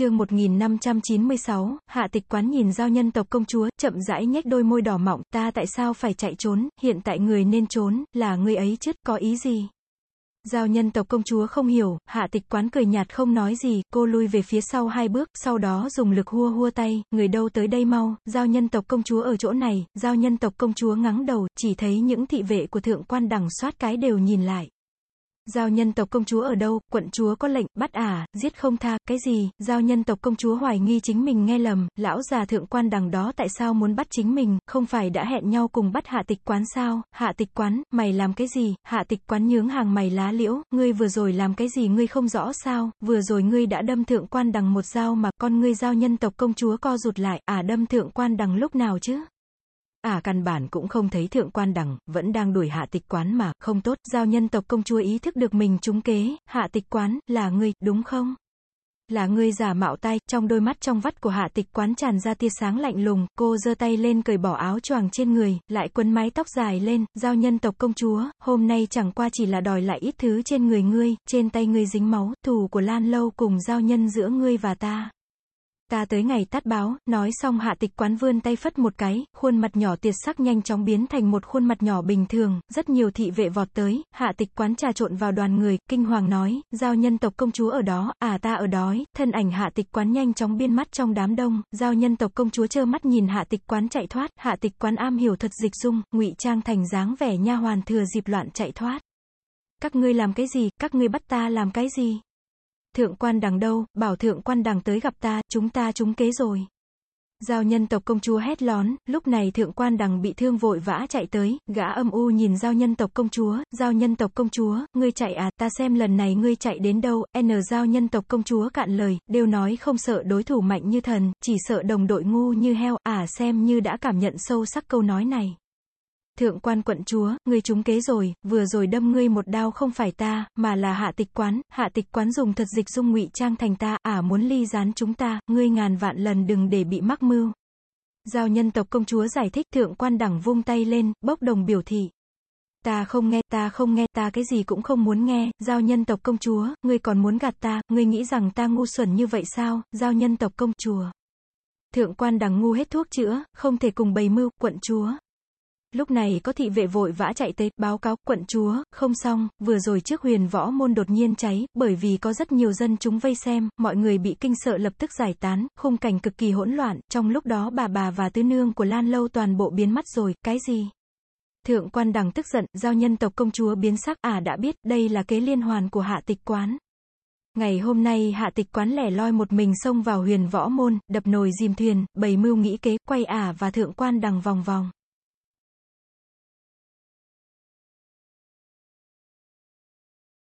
chương 1596, hạ tịch quán nhìn giao nhân tộc công chúa, chậm rãi nhếch đôi môi đỏ mọng, ta tại sao phải chạy trốn, hiện tại người nên trốn, là người ấy chứ, có ý gì? Giao nhân tộc công chúa không hiểu, hạ tịch quán cười nhạt không nói gì, cô lui về phía sau hai bước, sau đó dùng lực hua hua tay, người đâu tới đây mau, giao nhân tộc công chúa ở chỗ này, giao nhân tộc công chúa ngắng đầu, chỉ thấy những thị vệ của thượng quan đằng soát cái đều nhìn lại. Giao nhân tộc công chúa ở đâu, quận chúa có lệnh, bắt à, giết không tha, cái gì, giao nhân tộc công chúa hoài nghi chính mình nghe lầm, lão già thượng quan đằng đó tại sao muốn bắt chính mình, không phải đã hẹn nhau cùng bắt hạ tịch quán sao, hạ tịch quán, mày làm cái gì, hạ tịch quán nhướng hàng mày lá liễu, ngươi vừa rồi làm cái gì ngươi không rõ sao, vừa rồi ngươi đã đâm thượng quan đằng một dao mà, con ngươi giao nhân tộc công chúa co rụt lại, à đâm thượng quan đằng lúc nào chứ? À căn bản cũng không thấy thượng quan đằng, vẫn đang đuổi hạ tịch quán mà, không tốt, giao nhân tộc công chúa ý thức được mình trúng kế, hạ tịch quán, là ngươi, đúng không? Là ngươi giả mạo tay, trong đôi mắt trong vắt của hạ tịch quán tràn ra tia sáng lạnh lùng, cô giơ tay lên cởi bỏ áo choàng trên người, lại quấn mái tóc dài lên, giao nhân tộc công chúa, hôm nay chẳng qua chỉ là đòi lại ít thứ trên người ngươi, trên tay ngươi dính máu, thù của Lan Lâu cùng giao nhân giữa ngươi và ta. Ta tới ngày tát báo, nói xong hạ tịch quán vươn tay phất một cái, khuôn mặt nhỏ tiệt sắc nhanh chóng biến thành một khuôn mặt nhỏ bình thường, rất nhiều thị vệ vọt tới, hạ tịch quán trà trộn vào đoàn người, kinh hoàng nói, giao nhân tộc công chúa ở đó, à ta ở đói, thân ảnh hạ tịch quán nhanh chóng biên mắt trong đám đông, giao nhân tộc công chúa trơ mắt nhìn hạ tịch quán chạy thoát, hạ tịch quán am hiểu thật dịch dung, ngụy trang thành dáng vẻ nha hoàn thừa dịp loạn chạy thoát. Các ngươi làm cái gì, các ngươi bắt ta làm cái gì? Thượng quan đằng đâu, bảo thượng quan đằng tới gặp ta, chúng ta trúng kế rồi. Giao nhân tộc công chúa hét lón, lúc này thượng quan đằng bị thương vội vã chạy tới, gã âm u nhìn giao nhân tộc công chúa, giao nhân tộc công chúa, ngươi chạy à, ta xem lần này ngươi chạy đến đâu, n giao nhân tộc công chúa cạn lời, đều nói không sợ đối thủ mạnh như thần, chỉ sợ đồng đội ngu như heo, à xem như đã cảm nhận sâu sắc câu nói này. Thượng quan quận chúa, ngươi trúng kế rồi, vừa rồi đâm ngươi một đao không phải ta, mà là hạ tịch quán, hạ tịch quán dùng thật dịch dung ngụy trang thành ta, à muốn ly gián chúng ta, ngươi ngàn vạn lần đừng để bị mắc mưu. Giao nhân tộc công chúa giải thích thượng quan đẳng vung tay lên, bốc đồng biểu thị. Ta không nghe, ta không nghe, ta cái gì cũng không muốn nghe, giao nhân tộc công chúa, ngươi còn muốn gạt ta, ngươi nghĩ rằng ta ngu xuẩn như vậy sao, giao nhân tộc công chúa. Thượng quan đằng ngu hết thuốc chữa, không thể cùng bày mưu, quận chúa. Lúc này có thị vệ vội vã chạy tới, báo cáo, quận chúa, không xong, vừa rồi trước huyền võ môn đột nhiên cháy, bởi vì có rất nhiều dân chúng vây xem, mọi người bị kinh sợ lập tức giải tán, khung cảnh cực kỳ hỗn loạn, trong lúc đó bà bà và tứ nương của Lan Lâu toàn bộ biến mất rồi, cái gì? Thượng quan đằng tức giận, giao nhân tộc công chúa biến sắc, à đã biết, đây là kế liên hoàn của hạ tịch quán. Ngày hôm nay hạ tịch quán lẻ loi một mình xông vào huyền võ môn, đập nồi dìm thuyền, bày mưu nghĩ kế, quay ả và thượng quan đằng vòng vòng.